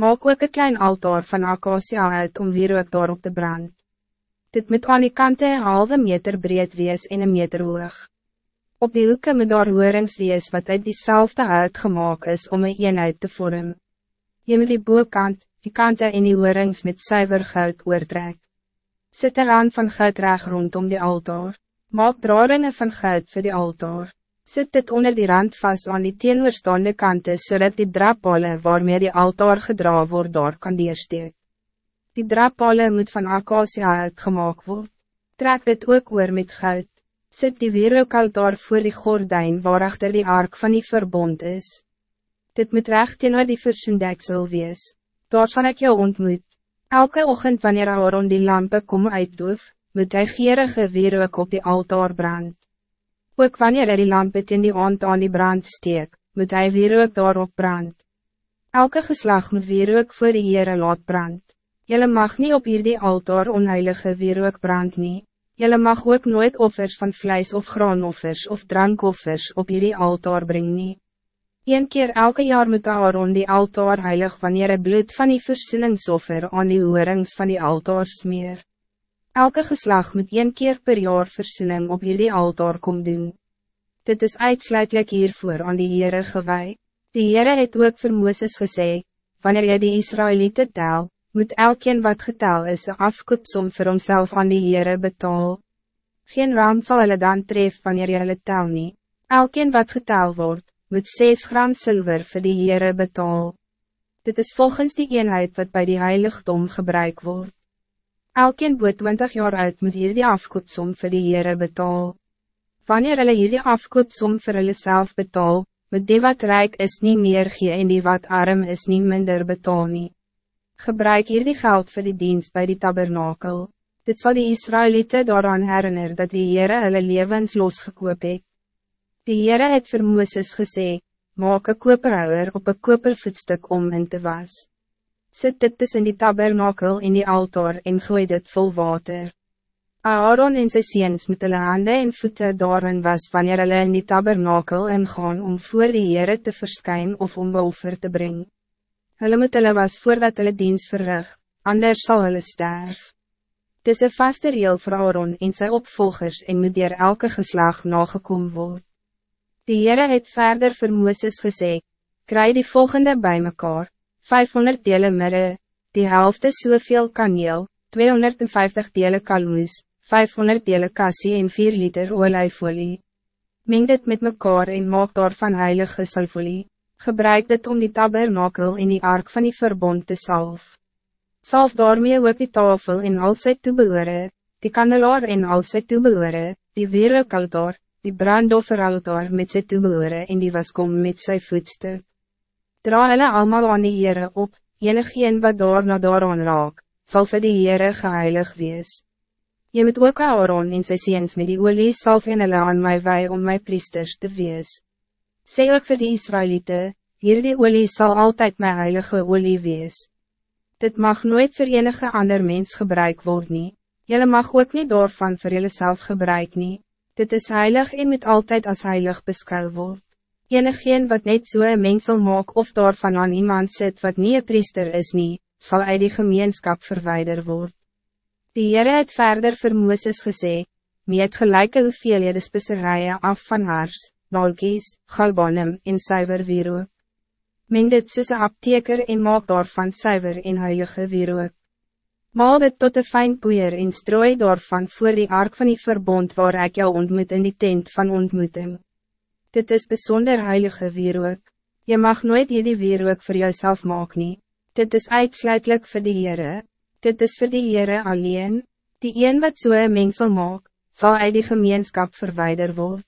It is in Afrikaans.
Maak ook een klein altaar van acacia uit om wierook daarop te brand. Dit moet aan die kante een halve meter breed wees en een meter hoog. Op die hoeken moet daar hoorings wees wat uit diezelfde hout gemaakt is om een eenheid te vormen. Je moet die boekant, die kante en die hoorings met zuiver goud oortrek. Sit een rand van goud reg rondom die altaar. Maak draadinge van goud voor die altaar. Zet dit onder die rand vast aan die teenoorstaande kante zodat die drapale waarmee die altaar gedra wordt daar kan deursteek. Die drapale moet van acacia uitgemaakt worden. Trek dit ook oor met goud. Zet die weerookaltaar voor die gordijn waarachter die ark van die verbond is. Dit moet recht teenoor die versendeksel wees. Daar van ik jou ontmoet. Elke ochtend wanneer Aaron die lampen kom uitdoof, moet hy gierige weerook op die altaar brand. Ook wanneer hy die lampen in die aand aan die brand steek, moet hy weerook daarop brand. Elke geslag moet weerook voor die Heere laat brand. Jelle mag niet op hierdie altaar onheilige wierook brand nie. Jelle mag ook nooit offers van vlees of graanoffers of drankoffers op hierdie altaar brengen. nie. Een keer elke jaar moet Aaron die altaar heilig wanneer het bloed van die versinningsoffer aan die hoorings van die altaar smeer. Elke geslag moet een keer per jaar versinning op hierdie altaar kom doen. Dit is uitsluitlik hiervoor aan die Heere gewij. Die Heere het ook vir Mooses gesê, wanneer jy die Israëlieten tel, moet elkeen wat getal is een afkoopsom vir homself aan die Heere betaal. Geen ram zal hulle dan tref wanneer jy hulle tel nie. Elkeen wat getal wordt, moet 6 gram zilver voor die Heere betaal. Dit is volgens die eenheid wat bij die heiligdom gebruik wordt. Elkeen boet 20 jaar uit moet hier die afkoopsom vir die Heere betaal. Wanneer hulle hier die afkoopsom vir hulle self betaal, moet die wat rijk is niet meer gee en die wat arm is niet minder betaal nie. Gebruik hier die geld voor die dienst bij die tabernakel. Dit zal die Israëlieten daaraan herinneren dat die Heere hulle levens losgekoop het. Die Heere het vir Mooses gesê, maak een koperhouwer op een kopervoetstuk om in te was. Zet dit tussen die tabernakel in die altaar en gooi dit vol water. Aaron en sy seens moet hulle hande en voete daarin was wanneer hulle in die tabernakel ingaan om voor die Heere te verschijnen of om offer te brengen. Hulle moet hulle was voordat hulle diens verrig, anders zal hulle sterf. Het is een vaste reel vir Aaron en sy opvolgers en moet dier elke geslag nagekom word. Die Heere het verder vir Mooses gesê, kry die volgende bij mekaar, 500 dele mirre, die helft is soveel kaneel, 250 dele kalmoes, 500 dele kassie en 4 liter olijfolie. Meng dit met mekaar en maak daarvan heilige salfolie gebruik dit om die tabernakel in die ark van die verbond te salf. Salf daarmee ook die tafel in al sy toebehore, die kandelaar in al sy toebehore, die weerookaltaar, die brandofferaltaar met sy toebehore en die waskom met sy voetstuk. Dra hulle allemaal aan die Heere op, enigeen wat daar na daaraan raak, sal vir die Heere geheilig wees. Je moet ook Aaron en sy seens met die olie salf en hulle aan my wei om my priesters te wees. Sê ook vir die Israëlieten, hierdie olie zal altijd mijn heilige olie wees. Dit mag nooit voor enige ander mens gebruik worden. nie. Jylle mag ook niet daarvan vir jylle self gebruik nie. Dit is heilig en moet altijd als heilig beskou word. Enigeen wat net so een mengsel maak of daarvan aan iemand zit wat niet een priester is nie, sal uit die gemeenskap verwijder word. Die Heere het verder vir Mooses gesê, meet gelijke hoeveelhede spisserijen af van haars, nalkies, galbanem en suiver wierook. Meng dit soos een apteker en maak daarvan suiver en heilige wierook. Maal dit tot een fijn poeier en strooi daarvan voor die ark van die verbond waar ik jou ontmoet in die tent van ontmoeting. Dit is bijzonder heilige wierook. Je mag nooit die wierook voor jezelf maken. nie. Dit is uitsluitelijk voor de Heere. Dit is voor de Heere alleen. Die een wat so een mengsel maak, zal uit die gemeenschap verwijder worden.